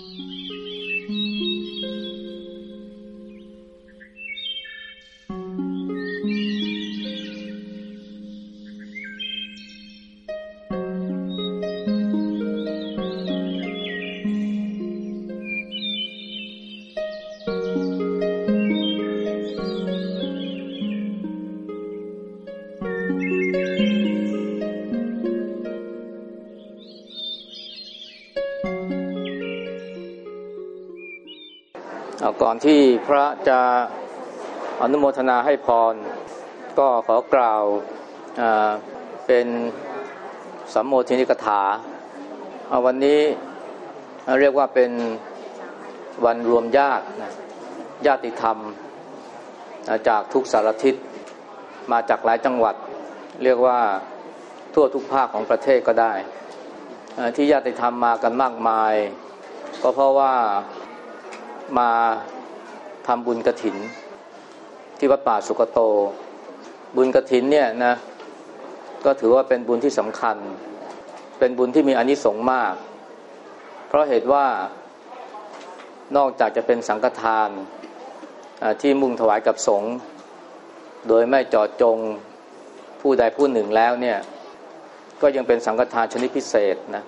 Mm-hmm. ที่พระจะอนุโมทนาให้พร ก็ขอกล่าวเป็นสัมโมทินิกถา วันนี้เรียกว่าเป็นวันรวมญาติญาติธรรม จากทุกสารทิศมาจากหลายจังหวัด เรียกว่าทั่วทุกภาคของประเทศก็ได้ ที่ญาติธรรมมากันมากมาย ก็เพราะว่ามา ทำบุญกระถิน ที่วัดป่าสุกโต บุญกระถินเนี่ยนะก็ถือว่าเป็นบุญที่สำคัญ เป็นบุญที่มีอนิสงส์มาก เพราะเหตุว่านอกจากจะเป็นสังฆทานที่มุ่งถวายกับสงฆ์โดยไม่จอดจงผู้ใดผู้หนึ่งแล้วเนี่ยก็ยังเป็นสังฆทานชนิดพิเศษนะ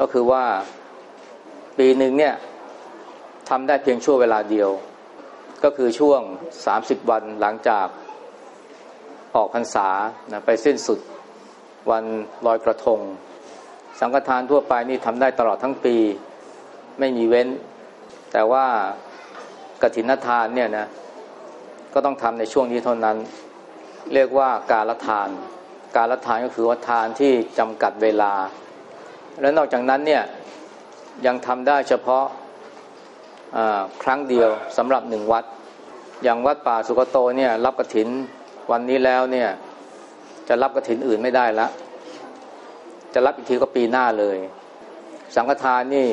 ก็คือว่าปีหนึ่งเนี่ย ทำได้เพียงช่วงเวลาเดียว ก็คือช่วง 30 วันหลังจากออกพรรษานะไปสิ้นสุดวันลอยกระทง สังฆทานทั่วไปนี่ทำได้ตลอดทั้งปีไม่มีเว้น แต่ว่ากฐินทานเนี่ยนะก็ต้องทำในช่วงนี้เท่านั้น เรียกว่าการละทาน การละทานก็คือว่าทานที่จำกัดเวลา และนอกจากนั้นเนี่ยยังทำได้เฉพาะ ครั้งเดียวสำหรับหนึ่งวัด อย่างวัดป่าสุกโตเนี่ยรับกระถินวันนี้แล้วเนี่ยจะรับกระถินอื่นไม่ได้ละ จะรับอีกทีก็ปีหน้าเลย สังฆทานนี่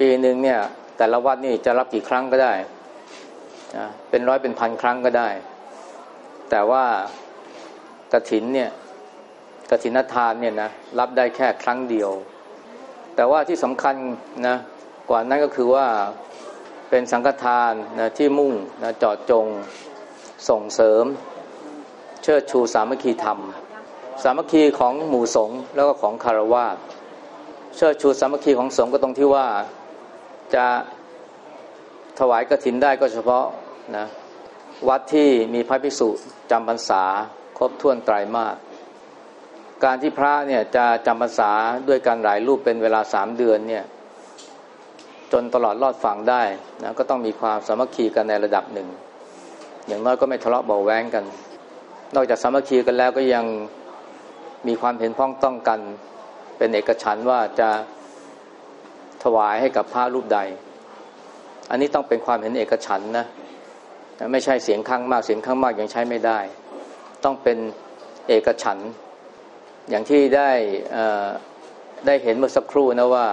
ปีหนึ่งเนี่ยแต่ละวัดนี่จะรับกี่ครั้งก็ได้ เป็นร้อยเป็นพันครั้งก็ได้ แต่ว่ากระถินเนี่ยกระถินทานเนี่ยนะรับได้แค่ครั้งเดียว แต่ว่าที่สำคัญนะ กว่านั้นก็คือว่าเป็นสังฆทานนะที่มุ่งนะจอดจงส่งเสริม เชิดชูสามัคคีธรรม สามัคคีของหมู่สงฆ์แล้วก็ของคารวะเชิดชูสามัคคีของสงฆ์ก็ตรงที่ว่าจะถวายกรถินได้ก็เฉพาะนะวัดที่มีพระภิกษุจำพรรษาครบถ้วนไตรมาสการที่พระเนี่ยจะจำพรรษาด้วยการหลายรูปเป็นเวลาสามเดือนเนี่ย จนตลอดรอดฝั่งได้นะก็ต้องมีความสามัคคีกันในระดับหนึ่ง อย่างน้อยก็ไม่ทะเลาะเบาแวงกัน นอกจากสามัคคีกันแล้วก็ยังมีความเห็นพ้องต้องกัน เป็นเอกฉันว่าจะถวายให้กับพระรูปใด อันนี้ต้องเป็นความเห็นเอกฉันนะไม่ใช่เสียงข้างมากเสียงข้างมากยังใช้ไม่ได้ ต้องเป็นเอกฉัน อย่างที่ได้ได้เห็นเมื่อสักครู่นะว่า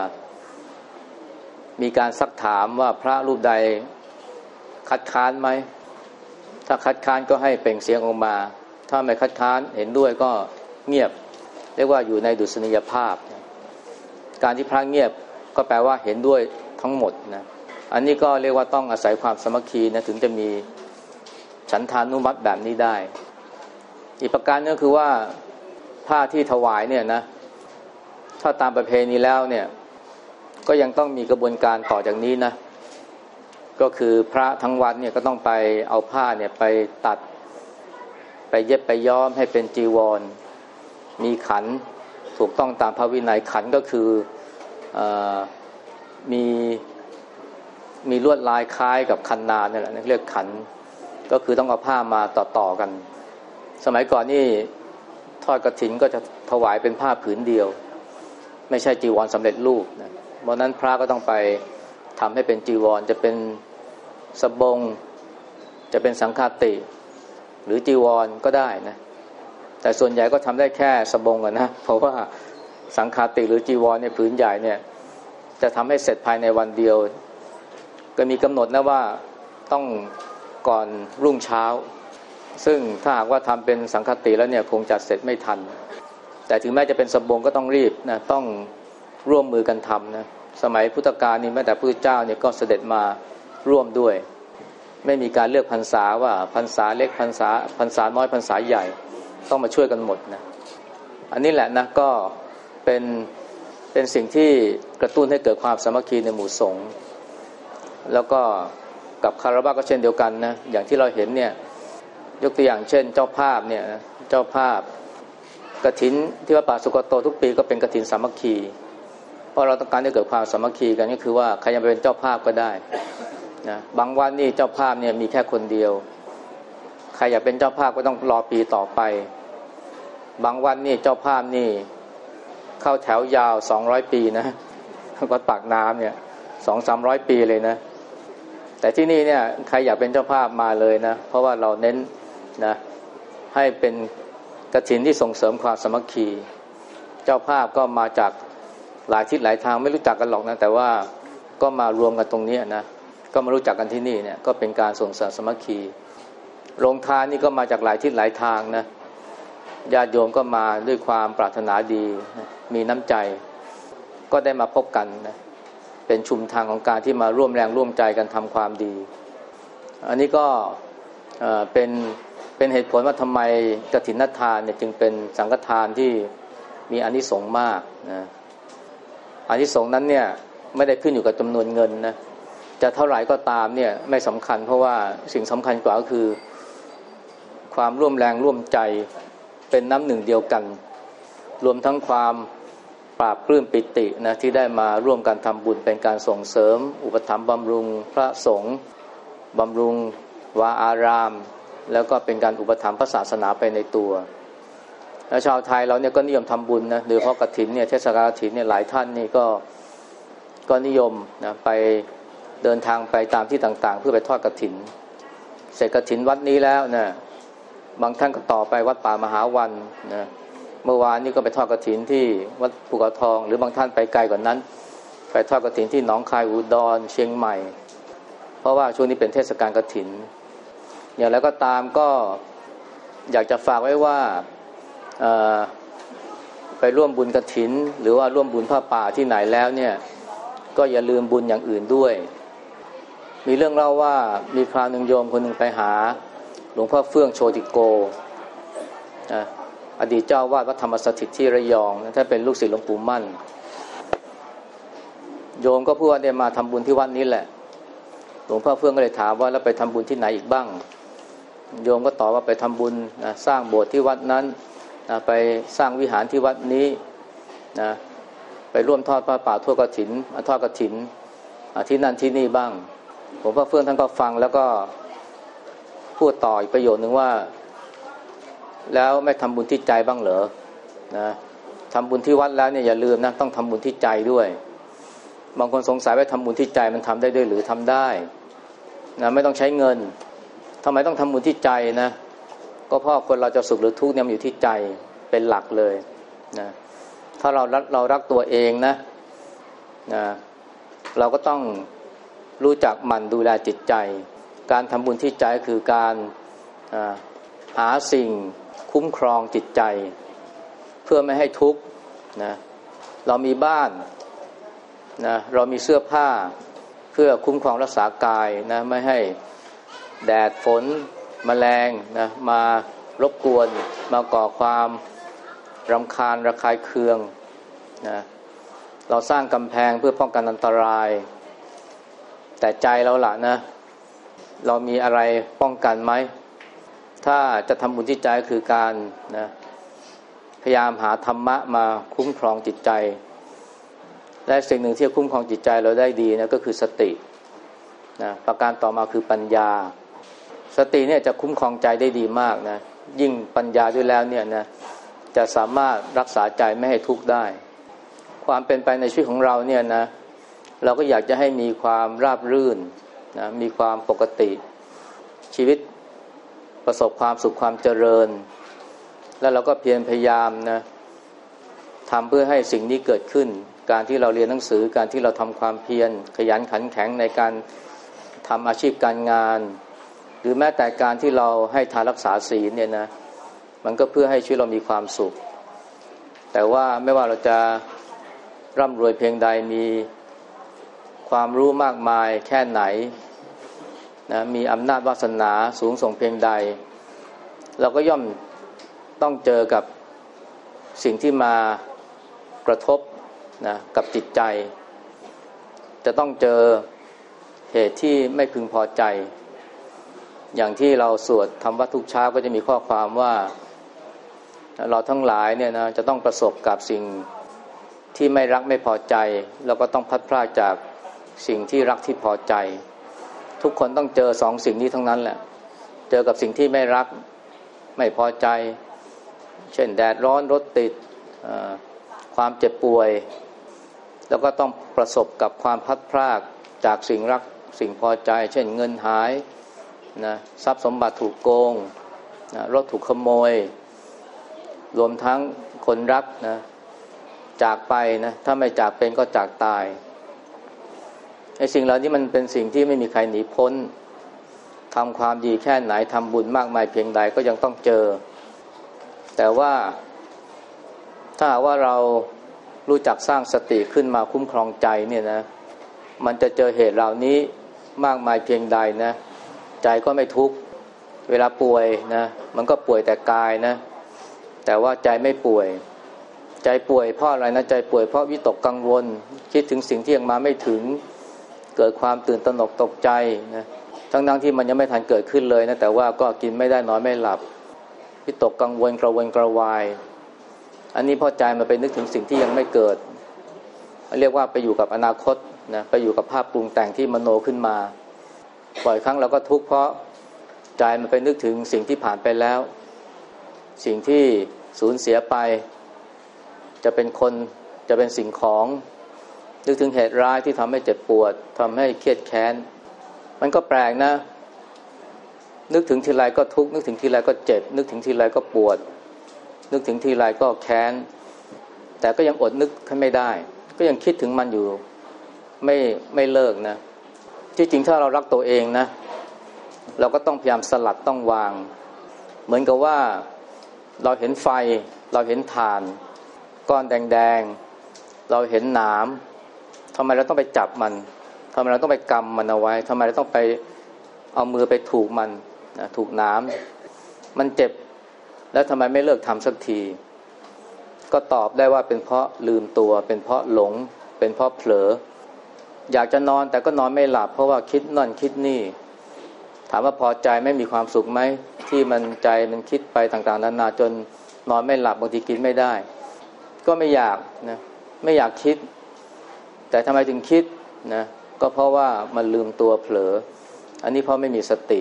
มีการซักถามว่าพระรูปใดคัดค้านไหม ถ้าคัดค้านก็ให้เปล่งเสียงออกมา ถ้าไม่คัดค้านเห็นด้วยก็เงียบ เรียกว่าอยู่ในดุษณียภาพ การที่พระเงียบก็แปลว่าเห็นด้วยทั้งหมดนะ อันนี้ก็เรียกว่าต้องอาศัยความสมัคคีนะถึงจะมีฉันทานุมัติแบบนี้ได้ อีกประการนึงคือว่าผ้าที่ถวายเนี่ยนะ ถ้าตามประเพณีแล้วเนี่ย ก็ยังต้องมีกระบวนการต่อจากนี้นะ ก็คือพระทั้งวัดเนี่ยก็ต้องไปเอาผ้าเนี่ยไปตัด ไปเย็บไปย้อมให้เป็นจีวร มีขันถูกต้องตามพระวินัยขันก็คืออมีมีลวดลายคล้ายกับคันนาเนี่ยแหละเรียกขันก็คือต้องเอาผ้ามาต่อๆกัน สมัยก่อนนี่ทอดกระถินก็จะถวายเป็นผ้าผืนเดียว ไม่ใช่จีวรสำเร็จรูปนะ เพราะนั้นพระก็ต้องไปทำให้เป็นจีวร จะเป็นสบง จะเป็นสังฆาติ หรือจีวรก็ได้นะแต่ส่วนใหญ่ก็ทำได้แค่สบงนะเพราะว่าสังฆาติหรือจีวรเนี่ยผืนใหญ่เนี่ย จะทำให้เสร็จภายในวันเดียว ก็มีกำหนดนะว่าต้องก่อนรุ่งเช้า ซึ่งถ้าหากว่าทำเป็นสังฆติแล้วเนี่ยคงจัดเสร็จไม่ทัน แต่ถึงแม้จะเป็นสบงก็ต้องรีบนะต้องร่วมมือกันทำนะ สมัยพุทธกาลนี่แม้แต่พระเจ้าเนี่ยก็เสด็จมาร่วมด้วย ไม่มีการเลือกพรรษาว่าพรรษาเล็กพรรษาพรรษาน้อยพรรษาใหญ่ต้องมาช่วยกันหมดนะอันนี้แหละนะก็เป็นเป็นสิ่งที่กระตุ้นให้เกิดความสามัคคีในหมู่สงฆ์แล้วก็กับคาราบาก็เช่นเดียวกันนะอย่างที่เราเห็นเนี่ยยกตัวอย่างเช่น เจ้าภาพเนี่ยเจ้าภาพกระถินที่วัดป่าสุกโตทุกปีก็เป็นกระถินสามัคคี เพราะเราต้องการให้เกิดความสามัคคีกันก็คือว่าใครจะเป็นเจ้าภาพก็ได้นะบางวันนี่เจ้าภาพเนี่ยมีแค่คนเดียว ใครอยากเป็นเจ้าภาพก็ต้องรอปีต่อไป บางวันนี่เจ้าภาพนี่ เข้าแถวยาวสองร้อยปีนะวัดปากน้ำเนี่ยสองสามร้อยปีเลยนะ แต่ที่นี่เนี่ยใครอยากเป็นเจ้าภาพมาเลยนะ เพราะว่าเราเน้นนะให้เป็นกระถินที่ส่งเสริมความสมัคคี เจ้าภาพก็มาจาก หลายทิศหลายทางไม่รู้จักกันหรอกนะแต่ว่าก็มารวมกันตรงนี้นะก็มารู้จักกันที่นี่เนี่ยก็เป็นการส่งเสริมสมัคคีโรงทานนี่ก็มาจากหลายทิศหลายทางนะญาติโยมก็มาด้วยความปรารถนาดี มีน้ำใจ ก็ได้มาพบกันนะเป็นชุมทางของการที่มาร่วมแรงร่วมใจกันทำความดี อันนี้ก็เป็นเป็นเหตุผลว่าทำไมกฐินทานเนี่ยจึงเป็นสังฆทานที่มีอนิสงส์มากนะ อันิสงส์นั้นเนี่ยไม่ได้ขึ้นอยู่กับจำนวนเงินนะจะเท่าไหร่ก็ตามเนี่ยไม่สำคัญ เพราะว่าสิ่งสำคัญกว่าก็คือ ความร่วมแรงร่วมใจเป็นน้ำหนึ่งเดียวกัน รวมทั้งความปราบปลื้มปิตินะที่ได้มาร่วมกันทำบุญเป็นการส่งเสริม อุปถัมภ์บำรุงพระสงฆ์บำรุงวาอาราม แล้วก็เป็นการอุปถัมภ์พระศาสนาไปในตัว แล้วชาวไทยเราเนี่ยก็นิยมทำบุญนะโดยเฉพาะกฐินเนี่ยเทศกาลกฐินเนี่ยหลายท่านนี่ก็ก็นิยมนะไปเดินทางไปตามที่ต่างๆ เพื่อไปทอดกฐิน เสร็จกฐินวัดนี้แล้วนะบางท่านก็ต่อไปวัดป่ามหาวันนะเมื่อวานนี้ก็ไปทอดกฐินที่วัดภูเขาทอง หรือบางท่านไปไกลกว่านั้น ไปทอดกฐินที่หนองคายอุดรเชียงใหม่ เพราะว่าช่วงนี้เป็นเทศกาลกฐิน อย่างไรก็ตามก็อยากจะฝากไว้ว่า ไปร่วมบุญกระถิน หรือว่าร่วมบุญผ้าป่าที่ไหนแล้วเนี่ย ก็อย่าลืมบุญอย่างอื่นด้วย มีเรื่องเล่าว่ามีคราวหนึ่งโยมคนหนึ่งไปหา หลวงพ่อเฟื่องโชติโกอดีตเจ้าวาดวัดธรรมสถิตที่ระยองถ้าเป็นลูกศิษย์หลวงปู่มั่น โยมก็พูดว่าได้มาทำบุญที่วัดนี้แหละ หลวงพ่อเฟื่องก็เลยถามว่าแล้วไปทำบุญที่ไหนอีกบ้าง โยมก็ตอบว่าไปทำบุญนะสร้างโบสถ์ที่วัดนั้น นะไปสร้างวิหารที่วัดนี้นะไปร่วมทอดพระป่าทั่วกระถินทอดกระถินที่นั่นที่นี่บ้าง ผมพระเฟื่องท่านก็ฟังแล้วก็พูดต่ออีกประโยชน์หนึ่งว่า แล้วไม่ทำบุญที่ใจบ้างเหรอนะทำบุญที่วัดแล้วเนี่ยอย่าลืมนะต้องทำบุญที่ใจด้วย บางคนสงสัยว่าทำบุญที่ใจมันทำได้ด้วยหรือทำได้นะไม่ต้องใช้เงินทำไมต้องทำบุญที่ใจนะ ก็เพราะคนเราจะสุขหรือทุกข์เนี่ยมันอยู่ที่ใจเป็นหลักเลยนะถ้าเรารักเรารักตัวเองนะนะเราก็ต้องรู้จักมันดูแลจิตใจ การทำบุญที่ใจคือการหาสิ่งคุ้มครองจิตใจ เพื่อไม่ให้ทุกข์นะเรามีบ้านนะเรามีเสื้อผ้าเพื่อคุ้มครองรักษากายนะไม่ให้แดดฝน มแมลงนะมารบกวน มาก่อความรำคาญระคายเคืองนะเราสร้างกำแพงเพื่อป้องกันอันตราย แต่ใจเราล่ะนะ เรามีอะไรป้องกันไหม ถ้าจะทำบุญที่ใจคือการนะพยายามหาธรรมะมาคุ้มครองจิตใจ และสิ่งหนึ่งที่คุ้มครองจิตใจเราได้ดีนะก็คือสตินะประการต่อมาคือปัญญา สติเนี่ยจะคุ้มครองใจได้ดีมากนะ ยิ่งปัญญาด้วยแล้วเนี่ยนะจะสามารถรักษาใจไม่ให้ทุกข์ได้ ความเป็นไปในชีวิตของเราเนี่ยนะ เราก็อยากจะให้มีความราบรื่นนะมีความปกติ ชีวิตประสบความสุขความเจริญ แล้วเราก็เพียรพยายามนะทำเพื่อให้สิ่งนี้เกิดขึ้น การที่เราเรียนหนังสือการที่เราทำความเพียรขยันขันแข็งในการทำอาชีพการงาน รือแม้แต่การที่เราให้ทานรักษาศีลเนี่ยนะมันก็เพื่อให้ชีวิตเรามีความสุข แต่ว่าไม่ว่าเราจะร่ำรวยเพียงใดมีความรู้มากมายแค่ไหนนะมีอำนาจวาสนาสูงส่งเพียงใด เราก็ย่อมต้องเจอกับสิ่งที่มากระทบนะกับจิตใจ จะต้องเจอเหตุที่ไม่พึงพอใจ อย่างที่เราสวดทำวัดทุกเช้าก็จะมีข้อความว่าเราทั้งหลายเนี่ยนะจะต้องประสบกับสิ่งที่ไม่รักไม่พอใจแล้วก็ต้องพัดพลาดจากสิ่งที่รักที่พอใจ ทุกคนต้องเจอสองสิ่งนี้ทั้งนั้นแหละ เจอกับสิ่งที่ไม่รักไม่พอใจ เช่นแดดร้อนรถติดความเจ็บป่วย แล้วก็ต้องประสบกับความพัดพลากจากสิ่งรักสิ่งพอใจ เช่นเงินหาย นะทรัพย์สมบัติถูกโกงนะรถถูกขโมย รวมทั้งคนรักนะจากไปนะถ้าไม่จากเป็นก็จากตายไอ้สิ่งเหล่านี้มันเป็นสิ่งที่ไม่มีใครหนีพ้นทำความดีแค่ไหนทำบุญมากมายเพียงใดก็ยังต้องเจอ แต่ว่า ถ้าว่าเรารู้จักสร้างสติขึ้นมาคุ้มครองใจเนี่ยนะ มันจะเจอเหตุเหล่านี้มากมายเพียงใดนะ ใจก็ไม่ทุกข์เวลาป่วยนะ มันก็ป่วยแต่กายนะ แต่ว่าใจไม่ป่วย ใจป่วยเพราะอะไรนะใจป่วยเพราะวิตกกังวล คิดถึงสิ่งที่ยังมาไม่ถึง เกิดความตื่นตระหนกตกใจนะทั้งทั้งที่มันยังไม่ทันเกิดขึ้นเลยนะแต่ว่าก็กินไม่ได้นอนไม่หลับวิตกกังวลกระวนกระวาย อันนี้พอใจมันไปนึกถึงสิ่งที่ยังไม่เกิด เรียกว่าไปอยู่กับอนาคตนะไปอยู่กับภาพปรุงแต่งที่มโนขึ้นมา บ่อยครั้งเราก็ทุกข์เพราะใจมันไปนึกถึงสิ่งที่ผ่านไปแล้ว สิ่งที่สูญเสียไป จะเป็นคนจะเป็นสิ่งของ นึกถึงเหตุร้ายที่ทำให้เจ็บปวดทำให้เครียดแค้น มันก็แปลกนะ นึกถึงทีไรก็ทุกข์นึกถึงทีไรก็เจ็บ นึกถึงทีไรก็ปวด นึกถึงทีไรก็แค้น แต่ก็ยังอดนึกขึ้นไม่ได้ ก็ยังคิดถึงมันอยู่ไม่ไม่เลิกนะ ที่จริงถ้าเรารักตัวเองนะ เราก็ต้องพยายามสลัดต้องวาง เหมือนกับว่าเราเห็นไฟ เราเห็นฐาน ก้อนแดงๆ เราเห็นหนามทำไมเราต้องไปจับมันทำไมเราต้องไปกำมันเอาไว้ทำไมเราต้องไปเอามือไปถูกมันนะถูกน้ำมันเจ็บแล้วทำไมไม่เลิกทำสักที ก็ตอบได้ว่าเป็นเพราะลืมตัว เป็นเพราะหลง เป็นเพราะเผลอ อยากจะนอนแต่ก็นอนไม่หลับ เพราะว่าคิดนั่นคิดนี่ ถามว่าพอใจไม่มีความสุขไหมที่มันใจมันคิดไปต่างๆนานาจนนอนไม่หลับบางทีกินไม่ได้ ก็ไม่อยากนะไม่อยากคิด แต่ทำไมถึงคิดนะก็เพราะว่ามันลืมตัวเผลอ อันนี้เพราะไม่มีสติ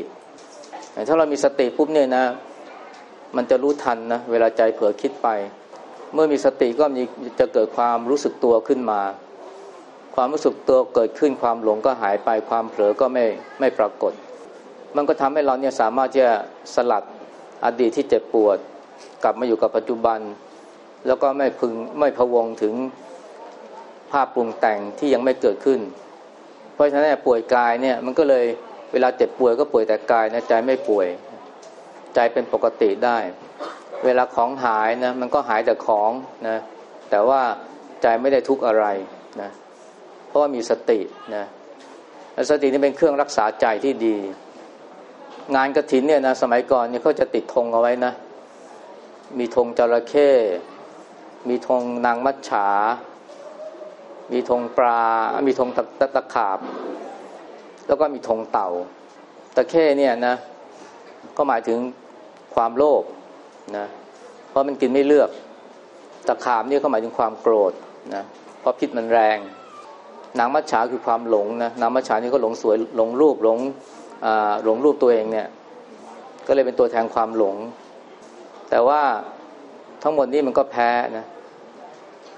ถ้าเรามีสติปุ๊บเนี่ยนะ มันจะรู้ทันนะเวลาใจเผลอคิดไป เมื่อมีสติก็มีจะเกิดความรู้สึกตัวขึ้นมา ความรู้สึกตัวเกิดขึ้นความหลงก็หายไปความเผลอก็ไม่ไม่ปรากฏ มันก็ทำให้เราเนี่ยสามารถจะสลัดอดีตที่เจ็บปวด กลับมาอยู่กับปัจจุบัน แล้วก็ไม่พึงไม่พวงถึงภาพปรุงแต่งที่ยังไม่เกิดขึ้น เพราะฉะนั้นป่วยกายเนี่ยมันก็เลยเวลาเจ็บป่วยก็ป่วยแต่กายนะใจไม่ป่วย ใจเป็นปกติได้ เวลาของหายนะมันก็หายแต่ของนะแต่ว่าใจไม่ได้ทุกข์อะไรนะ ราะว่ามีสตินะสตินี่เป็นเครื่องรักษาใจที่ดี งานกระถินเนี่ยนะสมัยก่อนเนี่ยเขาจะติดธงเอาไว้นะ มีธงจระเข้มีธงนางมัจฉา มีธงปลา มีธงตะตะขาบ แล้วก็มีธงเต่า ตะเข้เนี่ยนะ ก็หมายถึงความโลภนะ เพราะมันกินไม่เลือก ตะขาบนี่ก็หมายถึงความโกรธนะ เพราะพิษมันแรง นางมัจฉาคือความหลงนะนางมัจฉานี่ก็หลงสวยหลงรูปหลงหลงรูปตัวเองเนี่ย ก็เลยเป็นตัวแทนความหลง แต่ว่าทั้งหมดนี้มันก็แพ้นะ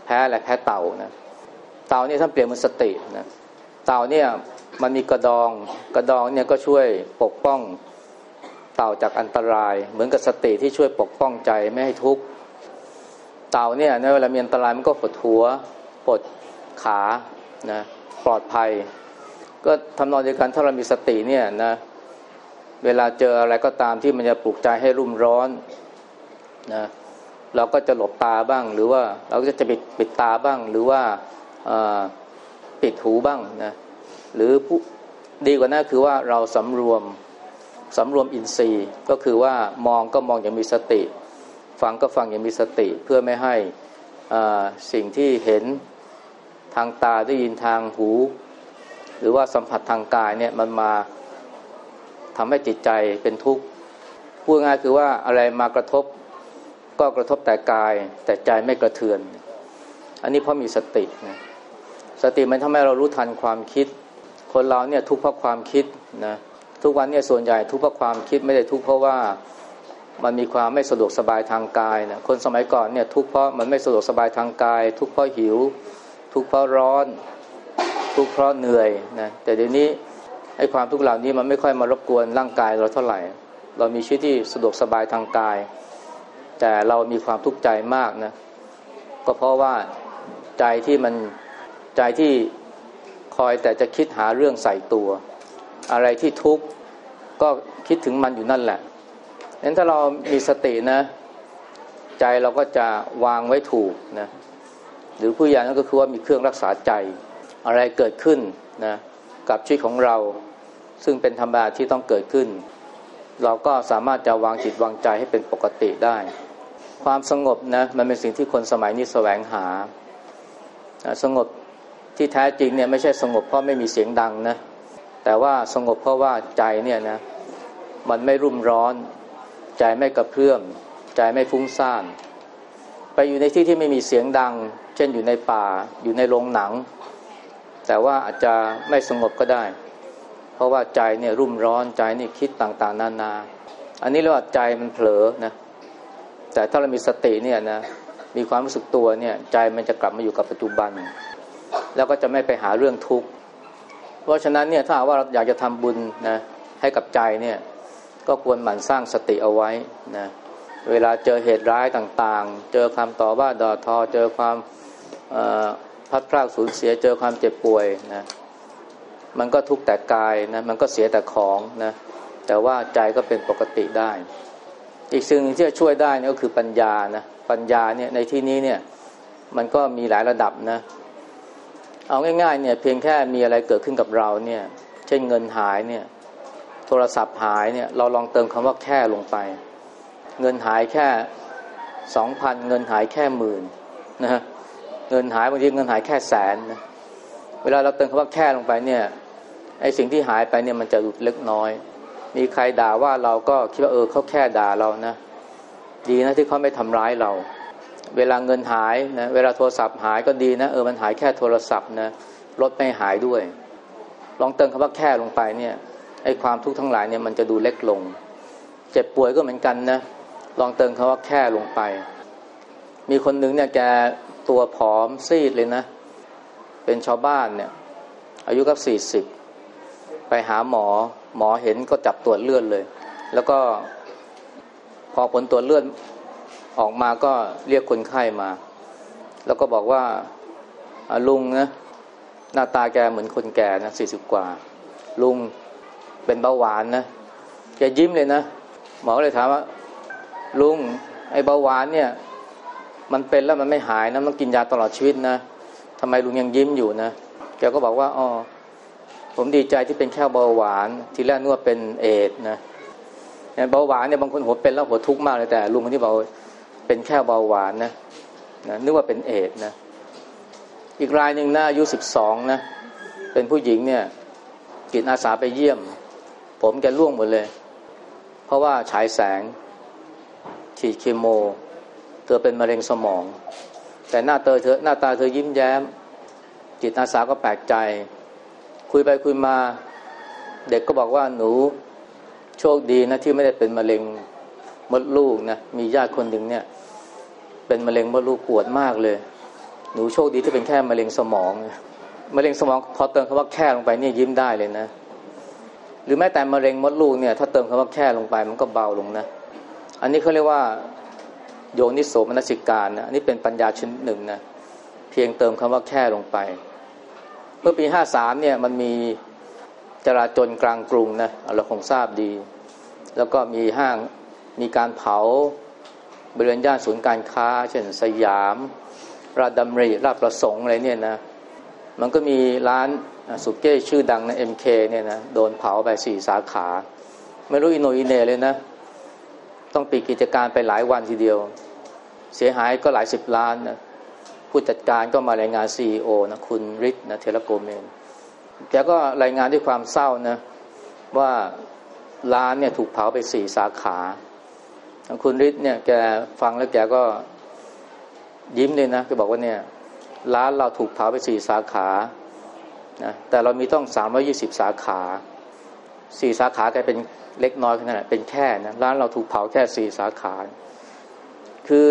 แพ้อะไรแพ้เต่านะเต่าเนี่ยท่านเปลี่ยนเป็นสตินะเต่าเนี่ยมันมีกระดองกระดองเนี่ยก็ช่วยปกป้องเต่าจากอันตราย เหมือนกับสติที่ช่วยปกป้องใจไม่ให้ทุกข์เต่าเนี่ยในเวลามีอันตรายมันก็ปวดหัวปวดขา นะปลอดภัย ก็ทำนองเดียวกันถ้าเรามีสติเนี่ยนะเวลาเจออะไรก็ตามที่มันจะปลุกใจให้รุ่มร้อนนะเราก็จะหลบตาบ้าง หรือว่าเราก็จะปิดปิดตาบ้าง หรือว่าปิดหูบ้างนะหรือดีกว่านั้นคือว่าเราสำรวมสำรวมอินทรีย์ก็คือว่ามองก็มองอย่างมีสติ ฟังก็ฟังอย่างมีสติ เพื่อไม่ให้สิ่งที่เห็น ทางตาได้ยินทางหู หรือว่าสัมผัสทางกายเนี่ยมันมาทำให้จิตใจเป็นทุกข์พูดง่ายคือว่าอะไรมากระทบก็กระทบแต่กายแต่ใจไม่กระเทือน อันนี้เพราะมีสตินะสติมันทำให้เรารู้ทันความคิด คนเราเนี่ยทุกข์เพราะความคิดนะทุกวันเนี่ยส่วนใหญ่ทุกข์เพราะความคิดไม่ได้ทุกข์เพราะว่ามันมีความไม่สะดวกสบายทางกายนะคนสมัยก่อนเนี่ยทุกข์เพราะมันไม่สะดวกสบายทางกาย ทุกข์เพราะหิว ทุกข์เพราะร้อน ทุกข์เพราะเหนื่อยนะแต่เดี๋ยวนี้ไอ้ความทุกข์เหล่านี้มันไม่ค่อยมารบกวนร่างกายเราเท่าไหร่ เรามีชีวิตที่สะดวกสบายทางกาย แต่เรามีความทุกข์ใจมากนะก็เพราะว่าใจที่มันใจที่คอยแต่จะคิดหาเรื่องใส่ตัว อะไรที่ทุกข์ก็คิดถึงมันอยู่นั่นแหละงั้นถ้าเรามีสตินะ ใจเราก็จะวางไว้ถูกนะ หรือผู้ใหญ่นั่นก็คือว่ามีเครื่องรักษาใจ อะไรเกิดขึ้นนะกับชีวิตของเรา ซึ่งเป็นธรรมดาที่ต้องเกิดขึ้น เราก็สามารถจะวางจิตวางใจให้เป็นปกติได้ ความสงบนะมันเป็นสิ่งที่คนสมัยนี้แสวงหา สงบที่แท้จริงเนี่ยไม่ใช่สงบเพราะไม่มีเสียงดังนะแต่ว่าสงบเพราะว่าใจเนี่ยนะมันไม่รุ่มร้อน ใจไม่กระเพื่อม ใจไม่ฟุ้งซ่าน ไปอยู่ในที่ที่ไม่มีเสียงดัง เช่นอยู่ในป่าอยู่ในโรงหนัง แต่ว่าอาจจะไม่สงบก็ได้ เพราะว่าใจเนี่ยรุ่มร้อนใจนี่คิดต่างๆ นานา อันนี้เรียกว่าใจมันเผลอนะแต่ถ้าเรามีสติเนี่ยนะมีความรู้สึกตัวเนี่ยใจมันจะกลับมาอยู่กับปัจจุบัน แล้วก็จะไม่ไปหาเรื่องทุกข์เพราะฉะนั้นเนี่ยถ้าว่าเราอยากจะทำบุญนะให้กับใจเนี่ยก็ควรหมั่นสร้างสติเอาไว้นะเวลาเจอเหตุร้ายต่างๆ เจอคำต่อว่าดอทอ เจอความ พัดพลาดสูญเสียเจอความเจ็บป่วยนะมันก็ทุกข์แต่กายนะมันก็เสียแต่ของนะแต่ว่าใจก็เป็นปกติได้ อีกสิ่งที่จะช่วยได้นี่ก็คือปัญญานะปัญญาเนี่ยในที่นี้เนี่ยมันก็มีหลายระดับนะเอาง่ายๆเนี่ยเพียงแค่มีอะไรเกิดขึ้นกับเราเนี่ยเช่นเงินหายเนี่ยโทรศัพท์หายเนี่ยเราลองเติมคำว่าแค่ลงไป เงินหายแค่สองพันเงินหายแค่หมื่นนะ เงินหายบางทีเงินหายแค่แสนนะเวลาเราเติมคำว่าแค่ลงไปเนี่ยไอสิ่งที่หายไปเนี่ยมันจะหลุดเล็กน้อย มีใครด่าว่าเราก็คิดว่าเออเขาแค่ด่าเรานะ ดีนะที่เขาไม่ทำร้ายเรา เวลาเงินหายนะเวลาโทรศัพท์หายก็ดีนะเออมันหายแค่โทรศัพท์นะรถไม่หายด้วย ลองเติมคำว่าแค่ลงไปเนี่ยไอ้ความทุกข์ทั้งหลายเนี่ยมันจะดูเล็กลง เจ็บป่วยก็เหมือนกันนะลองเติมคำว่าแค่ลงไป มีคนหนึ่งเนี่ยแก ตัวผอมซีดเลยนะ เป็นชาวบ้านเนี่ย อายุกับสี่สิบไปหาหมอ หมอเห็นก็จับตรวจเลือดเลย แล้วก็พอผลตรวจเลือดออกมาก็เรียกคนไข้มา แล้วก็บอกว่าลุงนะหน้าตาแกเหมือนคนแก่นะสี่สิบกว่า ลุงเป็นเบาหวานนะแกยิ้มเลยนะ หมอเลยถามว่า ลุง ไอ้เบาหวานเนี่ย มันเป็นแล้วมันไม่หายนะมันกินยาตลอดชีวิตนะทำไมลุงยังยิ้มอยู่นะแกก็บอกว่าอ๋อผมดีใจที่เป็นแค่เบาหวาน ทีแรกนึกว่าเป็นเอดนะเบาหวานเนี่ยบางคนหัวเป็นแล้วหัวทุกข์มากเลยแต่ลุงคนที่บอกเป็นแค่เบาหวานนะนะนึกว่าเป็นเอดนะ อีกรายหนึ่งนะอายุสิบสองนะเป็นผู้หญิงเนี่ยกิจอาสาไปเยี่ยม ผมแกล่วงหมดเลย เพราะว่าฉายแสงฉีดเคม เธอเป็นมะเร็งสมอง แต่หน้าเธอเธอหน้าตาเธอยิ้มแย้ม จิตอาสาก็แปลกใจ คุยไปคุยมา เด็กก็บอกว่าหนูโชคดีนะที่ไม่ได้เป็นมะเร็งมดลูกนะมีญาติคนหนึ่งเนี่ย เป็นมะเร็งมดลูกปวดมากเลย หนูโชคดีที่เป็นแค่มะเร็งสมองมะเร็งสมองพอเติมคำว่าแค่ลงไปนี่ยิ้มได้เลยนะหรือแม้แต่มะเร็งมดลูกเนี่ยถ้าเติมคำว่าแค่ลงไปมันก็เบาลงนะ อันนี้เขาเรียกว่า โยนิโสมนสิการนะอันนี้เป็นปัญญาชนิดหนึ่งนะเพียงเติมคำว่าแค่ลงไป เมื่อปีห้าสามเนี่ยมันมีจลาจลกลางกรุงนะเราคงทราบดี แล้วก็มีห้างมีการเผาบริเวณย่านศูนย์การค้า เช่นสยาม ราชดำริราชประสงค์อะไรเนี่ยนะมันก็มีร้านสุกี้ชื่อดังนะ MK เนี่ยนะโดนเผาไปสี่สาขา ไม่รู้อีโหน่อีเหน่เลยนะ ต้องปิดกิจการไปหลายวันทีเดียว เสียหายก็หลายสิบล้านนะผู้จัดการก็มารายงานซีอนะคุณริทนะเทเลโกเมนแกก็รายงานด้วยความเศร้านะว่าร้านเนี่ยถูกเผาไปสี่สาขาคุณริทเนี่ยแกฟังแล้วแกก็ยิ้มเลยนะแกบอกว่าเนี่ยร้านเราถูกเผาไปสี่สาขานะแต่เรามีต้องสามยี่สิบสาขา สี่สาขาแกเป็นเล็กน้อยแค่นั้นเป็นแค่นะร้านเราถูกเผาแค่สี่สาขา คือ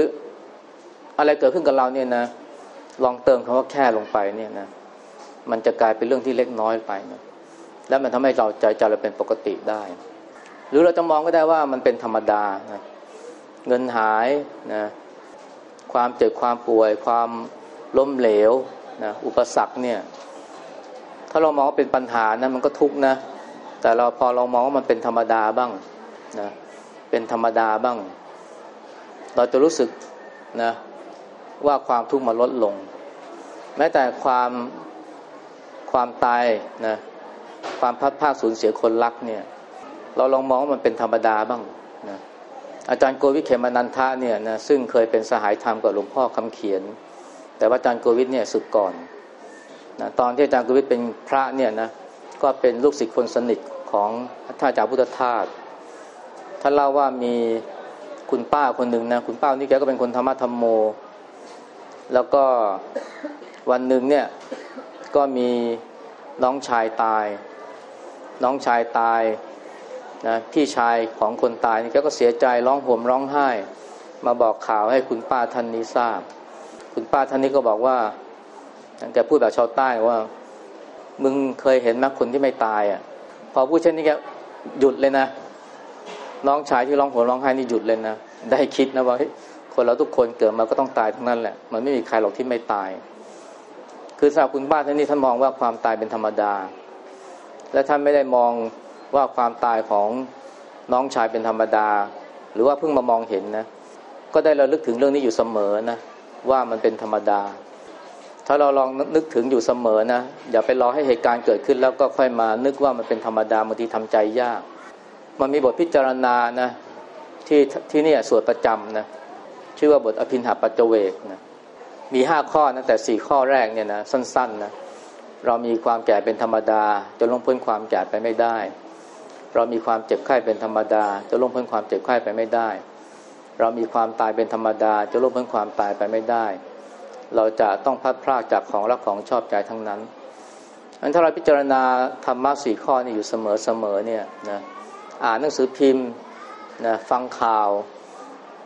อะไรเกิดขึ้นกับเราเนี่ยนะลองเติมคำว่าแค่ลงไปเนี่ยนะมันจะกลายเป็นเรื่องที่เล็กน้อยไปนะแล้วมันทำให้เราใจใจเราเป็นปกติได้ หรือเราจะมองก็ได้ว่ามันเป็นธรรมดานะเงินหายนะความเจ็บความป่วย ความล้มเหลวนะอุปสรรคเนี่ย ถ้าเรามองว่าเป็นปัญหานะมันก็ทุกข์นะ แต่เราพอเรามองว่ามันเป็นธรรมดาบ้างนะเป็นธรรมดาบ้าง เราจะรู้สึกนะว่าความทุกข์มาลดลง แม้แต่ความความตายนะความพัดภาคสูญเสียคนรักเนี่ย เราลองมองว่ามันเป็นธรรมดาบ้างนะอาจารย์โกวิทเขมานันทะเนี่ยนะซึ่งเคยเป็นสหายธรรมกับหลวงพ่อคำเขียน แต่ว่าอาจารย์โกวิทเนี่ยสึกก่อนนะตอนที่อาจารย์โกวิทเป็นพระเนี่ยนะ ก็เป็นลูกศิษย์คนสนิทของท่านอาจารย์พุทธทาสท่านเล่าว่ามีคุณป้าคนหนึ่งนะคุณป้านี่แกก็เป็นคนธรรมะธรรมโม แล้วก็วันหนึ่งเนี่ยก็มีน้องชายตาย น้องชายตายนะพี่ชายของคนตายนี่แกก็เสียใจร้องห่มร้องไห้ มาบอกข่าวให้คุณป้าท่านนี้ทราบ คุณป้าท่านนี้ก็บอกว่าแกพูดแบบชาวใต้ว่า มึงเคยเห็นไหมคนที่ไม่ตายอะ พอพูดเช่นนี้แกหยุดเลยนะน้องชายที่ร้องห่มร้องไห้นี่หยุดเลยนะได้คิดนะว่าคนเราทุกคนเกิดมาก็ต้องตายทั้งนั้นแหละ มันไม่มีใครหรอกที่ไม่ตาย คือสำหรับคุณป้าท่านนี้ท่านมองว่าความตายเป็นธรรมดา และท่านไม่ได้มองว่าความตายของน้องชายเป็นธรรมดา หรือว่าเพิ่งมามองเห็นนะ ก็ได้ระลึกถึงเรื่องนี้อยู่เสมอนะว่ามันเป็นธรรมดา ถ้าเราลองนึกถึงอยู่เสมอนะ อย่าไปรอให้เหตุการณ์เกิดขึ้นแล้วก็ค่อยมานึกว่ามันเป็นธรรมดาบางทีทำใจยาก มันมีบทพิจารณานะที่ที่นี่สวดประจำนะชื่อว่าบทอภินหาปัจเจเวกนะมีห้าข้อนะแต่สี่ข้อแรกเนี่ยนะสั้นๆนะเรามีความแก่เป็นธรรมดา จะลงพ้นความแก่ไปไม่ได้ เรามีความเจ็บไข้เป็นธรรมดา จะลงพ้นความเจ็บไข้ไปไม่ได้ เรามีความตายเป็นธรรมดา จะลงพ้นความตายไปไม่ได้ เราจะต้องพัดพรากจากของรักของชอบใจทั้งนั้นอันถ้าเราพิจารณาธรรมะสี่ข้อนี่อยู่เสมอๆเนี่ยนะอ่านหนังสือพิมพ์นะฟังข่าว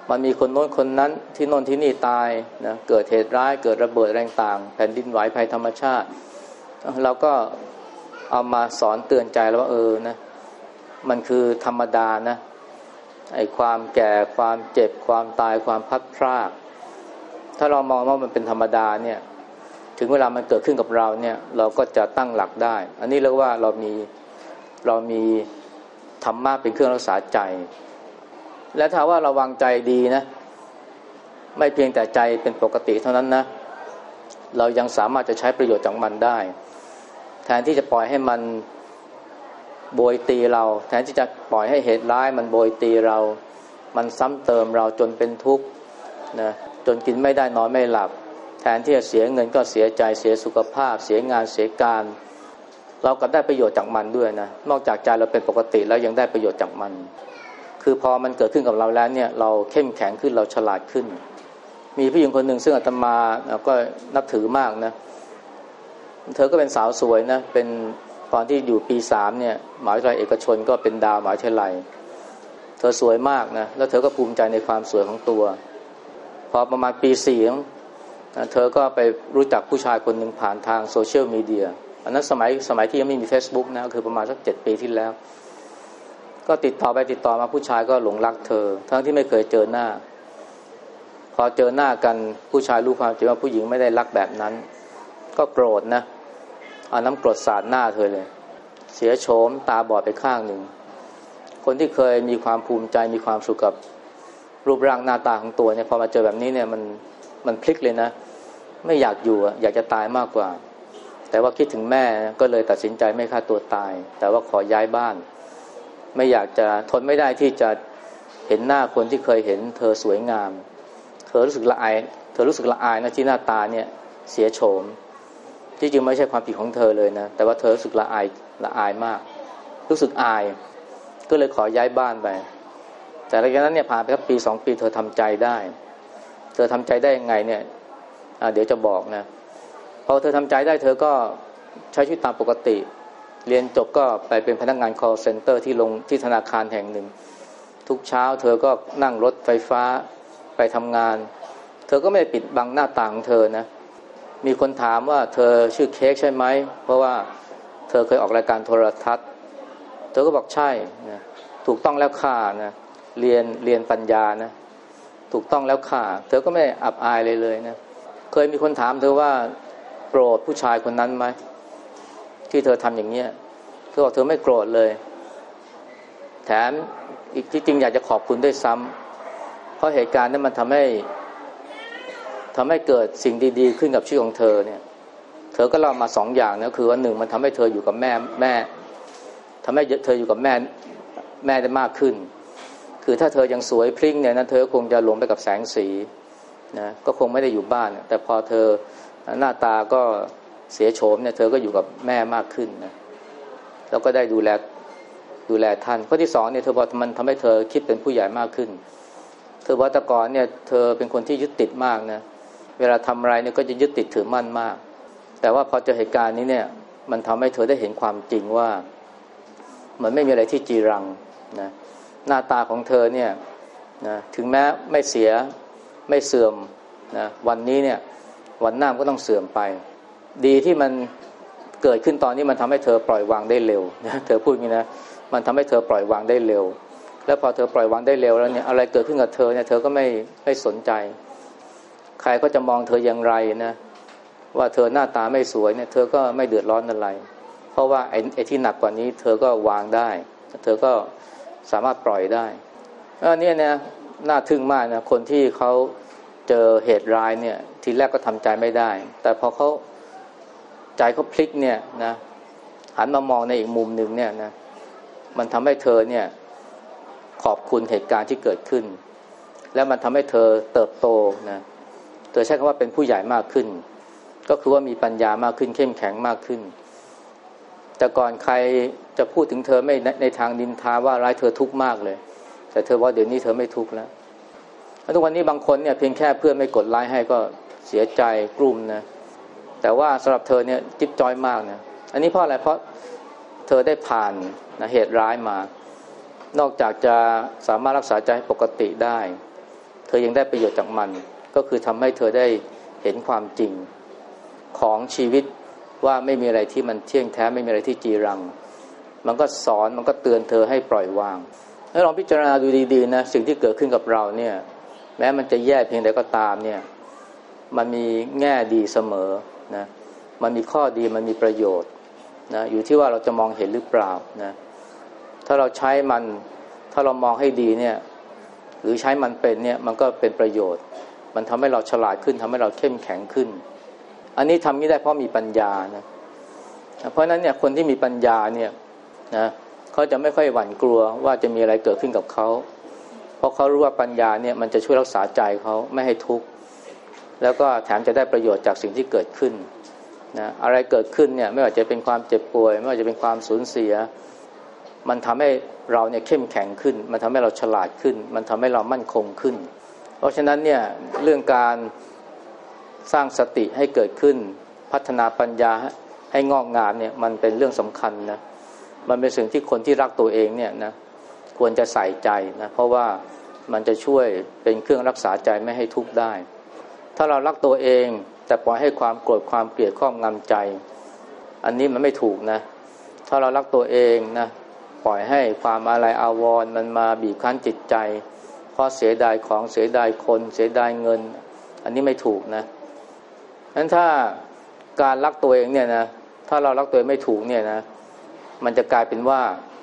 มันมีคนโน้นคนนั้นที่โน้นที่นี่ตายนะเกิดเหตุร้ายเกิดระเบิดแรงต่าง แผ่นดินไหวภัยธรรมชาติ เราก็เอามาสอนเตือนใจแล้วว่าเออนะมันคือธรรมดานะไอ้ความแก่ความเจ็บความตายความพัดพราก ถ้าเรามองว่ามันเป็นธรรมดาเนี่ยถึงเวลามันเกิดขึ้นกับเราเนี่ย เราก็จะตั้งหลักได้ อันนี้เรียกว่าเรามีเรามีธรรมะเป็นเครื่องรักษาใจ และถ้าว่าเราวางใจดีนะ ไม่เพียงแต่ใจเป็นปกติเท่านั้นนะ เรายังสามารถจะใช้ประโยชน์จากมันได้ แทนที่จะปล่อยให้มันโบยตีเรา แทนที่จะปล่อยให้เหตุร้าย มันโบยตีเรา มันซ้ำเติมเราจนเป็นทุกข์นะ นกินไม่ได้นอนไม่หลับ แทนที่จะเสียเงินก็เสียใจเสียสุขภาพ เสียงานเสียการ เราก็ได้ประโยชน์จากมันด้วยนะนอกจากใจเราเป็นปกติแล้วยังได้ประโยชน์จากมัน คือพอมันเกิดขึ้นกับเราแล้วเนี่ยเราเข้มแข็งขึ้นเราฉลาดขึ้น มีผู้หญิงคนหนึ่งซึ่งอาตมาก็นับถือมากนะเธอก็เป็นสาวสวยนะเป็นตอนที่อยู่ปีสามเนี่ยหมหาวิทยาลัยเอกชนก็เป็นดาวหมหาวิทยาลัย เธอสวยมากนะแล้วเธอก็ภูมิใจในความสวยของตัว พอประมาณปีสี่เธอก็ไปรู้จักผู้ชายคนหนึ่งผ่านทางโซเชียลมีเดียอันนั้นสมัยสมัยที่ยังไม่มี Facebook นะคือประมาณสักเจ็ดปีที่แล้ว ก็ติดต่อไปติดต่อมาผู้ชายก็หลงรักเธอ ทั้งที่ไม่เคยเจอหน้า พอเจอหน้ากันผู้ชายรู้ความจริงว่าผู้หญิงไม่ได้รักแบบนั้น ก็โกรธนะเอาน้ำกรดสาดหน้าเธอเลย เสียโฉมตาบอดไปข้างหนึ่งคนที่เคยมีความภูมิใจมีความสุขกับ รูปร่างหน้าตาของตัวเนี่ยพอมาเจอแบบนี้เนี่ยมันมันพลิกเลยนะ ไม่อยากอยู่อยากจะตายมากกว่า แต่ว่าคิดถึงแม่ก็เลยตัดสินใจไม่ฆ่าตัวตาย แต่ว่าขอย้ายบ้าน ไม่อยากจะทนไม่ได้ที่จะเห็นหน้าคนที่เคยเห็น เธอสวยงาม เธอรู้สึกละอายเธอรู้สึกละอายนะที่หน้าตาเนี่ยเสียโฉม ที่จริงไม่ใช่ความผิดของเธอเลยนะ แต่ว่าเธอรู้สึกละอายละอายมาก รู้สึกอาย ก็เลยขอย้ายบ้านไป แต่หลังจากนั้นเนี่ยผ่านไปสักปีสองปีเธอทำใจได้ เธอทำใจได้ยังไงเนี่ยเดี๋ยวจะบอกนะพอเธอทำใจได้ เธอก็ใช้ชีวิตตามปกติ เรียนจบก็ไปเป็นพนักงาน call center ที่ลงที่ธนาคารแห่งหนึ่ง ทุกเช้า เธอก็นั่งรถไฟฟ้าไปทำงาน เธอก็ไม่ได้ปิดบังหน้าต่างเธอนะ มีคนถามว่าเธอชื่อเค้กใช่ไหม เพราะว่าเธอเคยออกรายการโทรทัศน์ เธอก็บอกใช่นะถูกต้องแล้วค่ะนะ เรียนเรียนปัญญานะถูกต้องแล้วค่ะ เธอก็ไม่อับอายเลยเลยนะเคยมีคนถามเธอว่าโกรธผู้ชายคนนั้นไหมที่เธอทำอย่างเนี้ยเธอบอกเธอไม่โกรธเลย แถมอีกที่จริงอยากจะขอบคุณด้วยซ้ำเพราะเหตุการณ์นั้นมันทำให้ทำให้เกิดสิ่งดี ๆ ขึ้นกับชีวิตของเธอเนี่ย เธอก็เล่ามาสองอย่างนะคือว่าหนึ่งมันทำให้เธออยู่กับแม่แม่ทำให้เธออยู่กับแม่แม่ได้มากขึ้น คือถ้าเธอยังสวยพริ้งเนี่ยนะเธอคงจะหลงไปกับแสงสีนะก็คงไม่ได้อยู่บ้าน แต่พอเธอหน้าตาก็เสียโฉมเนี่ยเธอก็อยู่กับแม่มากขึ้นนะแล้วก็ได้ดูแลดูแลท่านข้อที่สองเนี่ยเธอบอกมันทำให้เธอคิดเป็นผู้ใหญ่มากขึ้น เธอบอกแต่ก่อนเนี่ยเธอเป็นคนที่ยึดติดมากนะเวลาทำอะไรเนี่ยก็จะยึดติดถือมั่นมาก แต่ว่าพอเจอเหตุการณ์นี้เนี่ยมันทำให้เธอได้เห็นความจริงว่า มันไม่มีอะไรที่จีรังนะ หน้าตาของเธอเนี่ยนะถึงแม้ไม่เสียไม่เสื่อมนะวันนี้เนี่ยวันหน้าก็ต้องเสื่อมไป ดีที่มันเกิดขึ้นตอนนี้มันทำให้เธอปล่อยวางได้เร็วนะเธอพูดอย่างนี้นะมันทำให้เธอปล่อยวางได้เร็ว แล้วพอเธอปล่อยวางได้เร็วแล้วเนี่ยอะไรเกิดขึ้นกับเธอเนี่ยเธอก็ไม่ไม่สนใจ ใครก็จะมองเธออย่างไรนะว่าเธอหน้าตาไม่สวยเนี่ยเธอก็ไม่เดือดร้อนอะไร เพราะว่าไอ้ไอ้ที่หนักกว่านี้ เธอก็วางได้ เธอก็ สามารถปล่อยได้อันนี้เนี่ยน่าทึ่งมากนะคนที่เขาเจอเหตุร้ายเนี่ย ทีแรกก็ทำใจไม่ได้ แต่พอเขาใจเขาพลิกเนี่ยนะหันมามองในอีกมุมหนึ่งเนี่ยนะมันทำให้เธอเนี่ย ขอบคุณเหตุการณ์ที่เกิดขึ้น แล้วมันทำให้เธอเติบโตนะเธอใช้คำว่าเป็นผู้ใหญ่มากขึ้น ก็คือว่ามีปัญญามากขึ้นเข้มแข็งมากขึ้น แต่ก่อนใคร จะพูดถึงเธอไม่ในทางดินทาว่าร้ายเธอทุกข์มากเลย แต่เธอว่าเดี๋ยวนี้เธอไม่ทุกข์แล้วทุกวันนี้บางคนเนี่ยเพียงแค่เพื่อนไม่กดไลค์ให้ก็เสียใจกลุ่มนะแต่ว่าสำหรับเธอเนี่ยจิ๊บจอยมากนะอันนี้เพราะอะไรเพราะเธอได้ผ่านนะเหตุร้ายมา นอกจากจะสามารถรักษาใจใปกติได้ เธอยังได้ประโยชน์จากมัน ก็คือทำให้เธอได้เห็นความจริงของชีวิตว่าไม่มีอะไรที่มันเที่ยงแท้ไม่มีอะไรที่จีรัง มันก็สอนมันก็เตือนเธอให้ปล่อยวางแล้ลองพิจารณาดูดีๆนะสิ่งที่เกิดขึ้นกับเราเนี่ย แม้มันจะแย่เพียงใดก็ตามเนี่ย มันมีแง่ดีเสมอนะมันมีข้อดีมันมีประโยชน์นะอยู่ที่ว่าเราจะมองเห็นหรือเปล่านะถ้าเราใช้มันถ้าเรามองให้ดีเนี่ย หรือใช้มันเป็นเนี่ยมันก็เป็นประโยชน์ มันทำให้เราฉลาดขึ้นทำให้เราเข้มแข็งขึ้น อันนี้ทำนี้ได้เพราะมีปัญญานะเพราะนั้นเนี่ยคนที่มีปัญญาเนี่ย นะเขาจะไม่ค่อยหวั่นกลัวว่าจะมีอะไรเกิดขึ้นกับเขาเพราะเขารู้ว่าปัญญาเนี่ยมันจะช่วยรักษาใจเขาไม่ให้ทุกข์แล้วก็แถมจะได้ประโยชน์จากสิ่งที่เกิดขึ้นนะอะไรเกิดขึ้นเนี่ยไม่ว่าจะเป็นความเจ็บป่วย ไม่ว่าจะเป็นความสูญเสีย มันทำให้เราเนี่ยเข้มแข็งขึ้น มันทำให้เราฉลาดขึ้น มันทำให้เรามั่นคงขึ้น เพราะฉะนั้นเนี่ยเรื่องการสร้างสติให้เกิดขึ้น พัฒนาปัญญาให้งอกงามเนี่ยมันเป็นเรื่องสำคัญนะ มันเป็นสิ่งที่คนที่รักตัวเองเนี่ยนะควรจะใส่ใจนะเพราะว่ามันจะช่วยเป็นเครื่องรักษาใจไม่ให้ทุกข์ได้ ถ้าเรารักตัวเองแต่ปล่อยให้ความโกรธความเกลียดครอบงำใจ อันนี้มันไม่ถูกนะ ถ้าเรารักตัวเองนะปล่อยให้ความอะไรอาวรมันมาบีบคั้นจิตใจ เพราะเสียดายของเสียดายคนเสียดายเงิน อันนี้ไม่ถูกนะนั้นถ้าการรักตัวเองเนี่ยนะถ้าเรารักตัวเองไม่ถูกเนี่ยนะ มันจะกลายเป็นว่า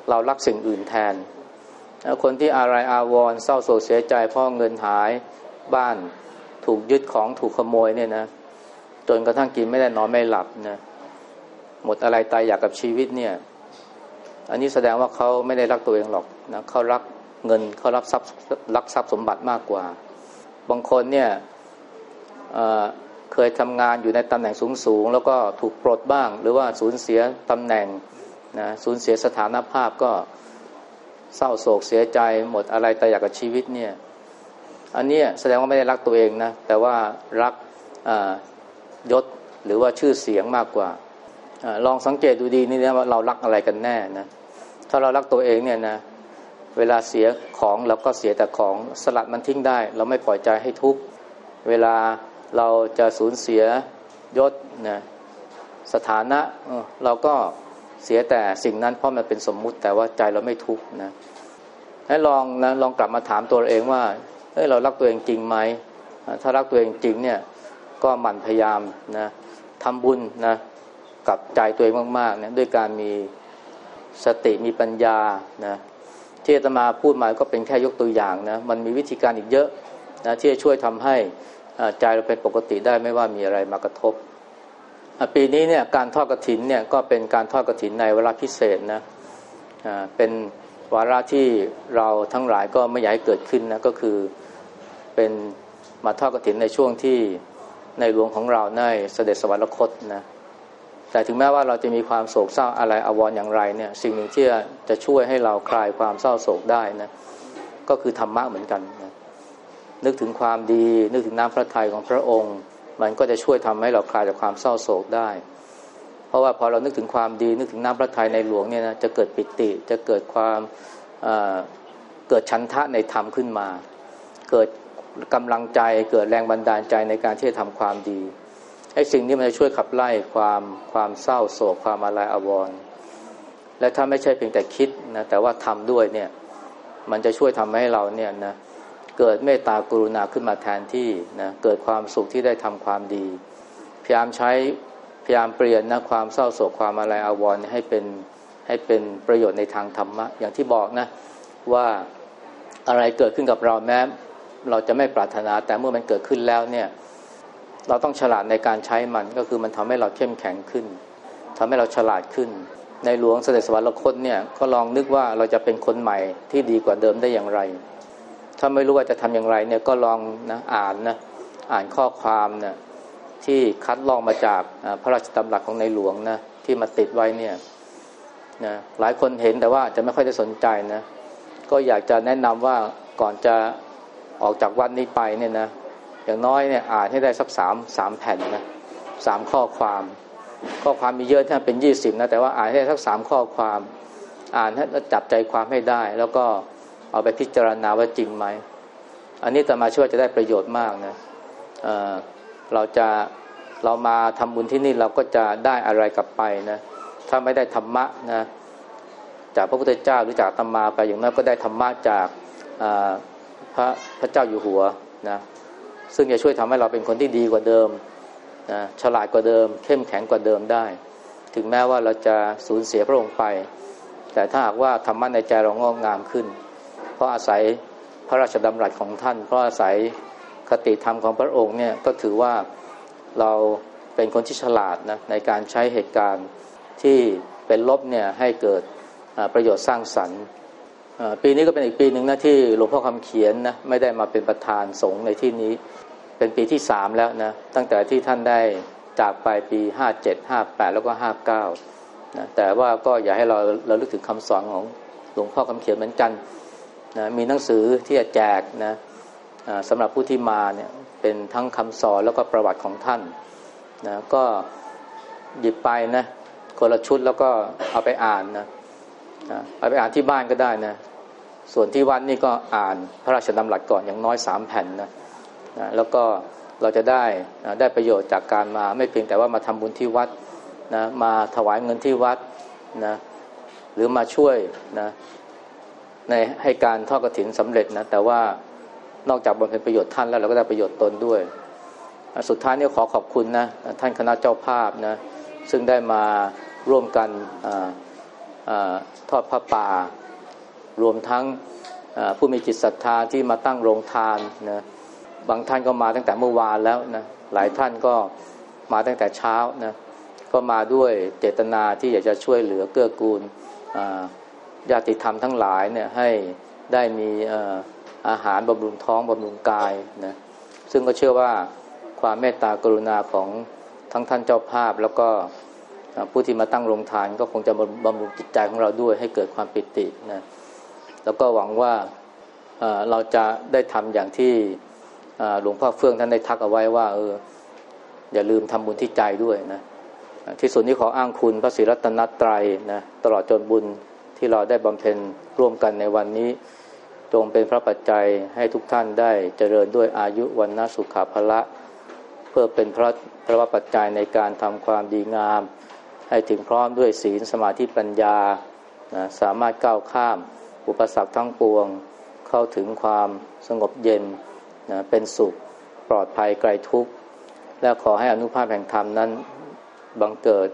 เรารักสิ่งอื่นแทน คนที่อะไรอาวรเศร้าโศกเสียใจเพราะเงินหายบ้านถูกยึดของถูกขโมยเนี่ยนะจนกระทั่งกินไม่ได้นอนไม่หลับนะหมดอะไรตายอยากกับชีวิตเนี่ย อันนี้แสดงว่าเขาไม่ได้รักตัวเองหรอกนะเขารักเงินเขารักทรัพย์รักทรัพย์สมบัติมากกว่า บางคนเนี่ยเเคยทำงานอยู่ในตำแหน่งสูงสูงแล้วก็ถูกปลดบ้าง หรือว่าสูญเสียตำแหน่ง นะสูญเสียสถานภาพก็เศร้าโศกเสียใจหมดอะไรแต่อยากกับชีวิตเนี่ย อันนี้แสดงว่าไม่ได้รักตัวเองนะ แต่ว่ารักยศหรือว่าชื่อเสียงมากกว่าอลองสังเกตดูดีนี่นะว่าเรารักอะไรกันแน่นะถ้าเรารักตัวเองเนี่ยนะเวลาเสียของเราก็เสียแต่ของสลัดมันทิ้งได้ เราไม่ปล่อยใจให้ทุกเวลาเราจะสูญเสียยศนะสถานะเราก็ เสียแต่สิ่งนั้นเพราะมันเป็นสมมุติแต่ว่าใจเราไม่ทุกข์นะให้ลองนะลองกลับมาถามตัวเองว่าเฮ้ยเรารักตัวเองจริงไหมถ้ารักตัวเองจริงเนี่ยก็หมั่นพยายามนะทำบุญนะกับใจตัวเองมากๆนะด้วยการมีสติมีปัญญานะที่อาตมาพูดมาก็เป็นแค่ยกตัวอย่างนะมันมีวิธีการอีกเยอะนะที่จะช่วยทำให้ใจเราเป็นปกติได้ไม่ว่ามีอะไรมากระทบ ปีนี้เนี่ยการทอดกระถินเนี่ยก็เป็นการทอดกระถินในเวลาพิเศษนะเป็นวาระที่เราทั้งหลายก็ไม่อยากให้เกิดขึ้นนะก็คือเป็นมาทอดกระถินในช่วงที่ในหลวงของเราได้เสด็จสวรรคตนะแต่ถึงแม้ว่าเราจะมีความโศกเศร้าอะไรอววรอย่างไรเนี่ยสิ่งหนึ่งที่จะช่วยให้เราคลายความเศร้าโศกได้นะก็คือธรรมะเหมือนกันนะนึกถึงความดี นึกถึงน้ำพระทัยของพระองค์ มันก็จะช่วยทำให้เราคลายจากความเศร้าโศกได้ เพราะว่าพอเรานึกถึงความดีนึกถึงน้ำพระทัยในหลวงเนี่ยนะจะเกิดปิติ จะเกิดความเกิดชันทะในธรรมขึ้นมา เกิดกำลังใจเกิดแรงบันดาลใจในการที่จะทำความดีไอ้สิ่งนี้มันจะช่วยขับไล่ความความเศร้าโศกความอะไรอวรและถ้าไม่ใช่เพียงแต่คิดนะแต่ว่าทำด้วยเนี่ยมันจะช่วยทำให้เราเนี่ยนะ เกิดเมตตากรุณาขึ้นมาแทนที่นะเกิดความสุขที่ได้ทำความดี พยายามใช้พยายามเปลี่ยนนะความเศร้าโศกความอะไรอาวรณ์ให้เป็นให้เป็นประโยชน์ในทางธรรมะ อย่างที่บอกนะว่าอะไรเกิดขึ้นกับเราแม้ เราจะไม่ปรารถนาแต่เมื่อมันเกิดขึ้นแล้วเนี่ยเราต้องฉลาดในการใช้มันก็คือมันทำให้เราเข้มแข็งขึ้นทำให้เราฉลาดขึ้น ในหลวงเสด็จสวรรคตเนี่ยก็ลองนึกว่าเราจะเป็นคนใหม่ที่ดีกว่าเดิมได้อย่างไร ถ้าไม่รู้ว่าจะทำอย่างไรเนี่ยก็ลองนะอ่านนะอ่านข้อความนะที่คัดลองมาจากพระราชดำรัสของในหลวงนะที่มาติดไว้เนี่ยนะหลายคนเห็นแต่ว่าจะไม่ค่อยได้สนใจนะก็อยากจะแนะนำว่าก่อนจะออกจากวัดนี้ไปเนี่ยนะอย่างน้อยเนี่ยอ่านให้ได้สักสามสามแผ่นนะสามข้อความ ข้อความมีเยอะถ้าเป็นยี่สิบนะแต่ว่าอ่านให้ได้สักสามข้อความ อ่านให้จับใจความให้ได้ แล้วก็ เอาไปพิจารณาว่าจริงไหม อันนี้ตมาช่วยจะได้ประโยชน์มากนะเเราจะเรามาทำบุญที่นี่เราก็จะได้อะไรกลับไปนะถ้าไม่ได้ธรรมะนะจากพระพุทธเจ้าหรือจากธรรมาไปอย่างนั้นก็ได้ธรรมะจากพระพระเจ้าอยู่หัวนะซึ่งจะช่วยทำให้เราเป็นคนที่ดีกว่าเดิมนะฉลาดกว่าเดิม เข้มแข็งกว่าเดิมได้ ถึงแม้ว่าเราจะสูญเสียพระองค์ไป แต่ถ้าหากว่าธรรมะในใจเรางอกงามขึ้น เพราะอาศัยพระราชดำรัสของท่าน เพราะอาศัยคติธรรมของพระองค์เนี่ยก็ถือว่าเราเป็นคนที่ฉลาดนะในการใช้เหตุการณ์ที่เป็นลบเนี่ยให้เกิดประโยชน์สร้างสรรค์ปีนี้ก็เป็นอีกปีหนึ่งนะที่หลวงพ่อคำเขียนนะไม่ได้มาเป็นประธานสงฆ์ในที่นี้ เป็นปีที่สามแล้วนะตั้งแต่ที่ท่านได้จากไปปีห้าเจ็ดห้าแปดแล้วก็ห้าเก้านะแต่ว่าก็อย่าให้เราเราลึกถึงคำสอนของหลวงพ่อคำเขียนเหมือนกัน นะมีหนังสือที่จะแจกนะสำหรับผู้ที่มาเนี่ยเป็นทั้งคำสอนแล้วก็ประวัติของท่านนะก็หยิบไปนะคนละชุดแล้วก็เอาไปอ่านนะเอาไปอ่านที่บ้านก็ได้นะส่วนที่วัดนี่ก็อ่านพระราชดำรัสก่อนอย่างน้อยสามแผ่นนะนะแล้วก็เราจะได้ได้ประโยชน์จากการมาไม่เพียงแต่ว่ามาทำบุญที่วัดนะมาถวายเงินที่วัดนะหรือมาช่วยนะ ในให้การทอดกระถินสำเร็จนะแต่ว่านอกจากบำเพ็ญประโยชน์ท่านแล้วเราก็ได้ประโยชน์ตนด้วย สุดท้ายนี้ขอขอบคุณนะท่านคณะเจ้าภาพนะซึ่งได้มาร่วมกันอทอดพระป่ารวมทั้งผู้มีจิตศรัทธาที่มาตั้งโรงทานนะบางท่านก็มาตั้งแต่เมื่อวานแล้วนะหลายท่านก็มาตั้งแต่เช้านะก็มาด้วยเจตนาที่อยากจะช่วยเหลือเกื้อกูล ญาติธรรมทั้งหลายเนี่ยให้ได้มีอาหารบำรุงท้องบำรุงกายนะซึ่งก็เชื่อว่าความเมตตากรุณาของทั้งท่านเจ้าภาพ แล้วก็ผู้ที่มาตั้งโรงทานก็คงจะบำรุงจิตใจของเราด้วยให้เกิดความปิตินะแล้วก็หวังว่าเราจะได้ทำอย่างที่หลวงพ่อเฟื่องท่านได้ทักเอาไว้ว่าเอออย่าลืมทำบุญที่ใจด้วยนะที่สุดนี้ขออ้างคุณพระศรีรัตนตรัยนะตลอดจนบุญ ที่เราได้บำเพ็ญร่วมกันในวันนี้ จงเป็นพระปัจจัยให้ทุกท่านได้เจริญด้วยอายุวันนสุขาภละ เพื่อเป็นพระพระปัจจัยในการทำความดีงาม ให้ถึงพร้อมด้วยศีลสมาธิปัญญาสามารถก้าวข้าม อุปสรรคทั้งปวง เข้าถึงความสงบเย็นนะเป็นสุขปลอดภัยไกลทุกข์ และขอให้อนุภาพแห่งธรรมนั้นบังเกิด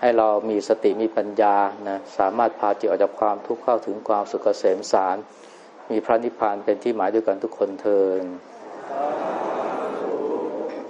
ให้เรามีสติมีปัญญานะสามารถพาจิตออกจากความทุกข์เข้าถึงความสุขเกษมสาร มีพระนิพพานเป็นที่หมายด้วยกันทุกคนเทอ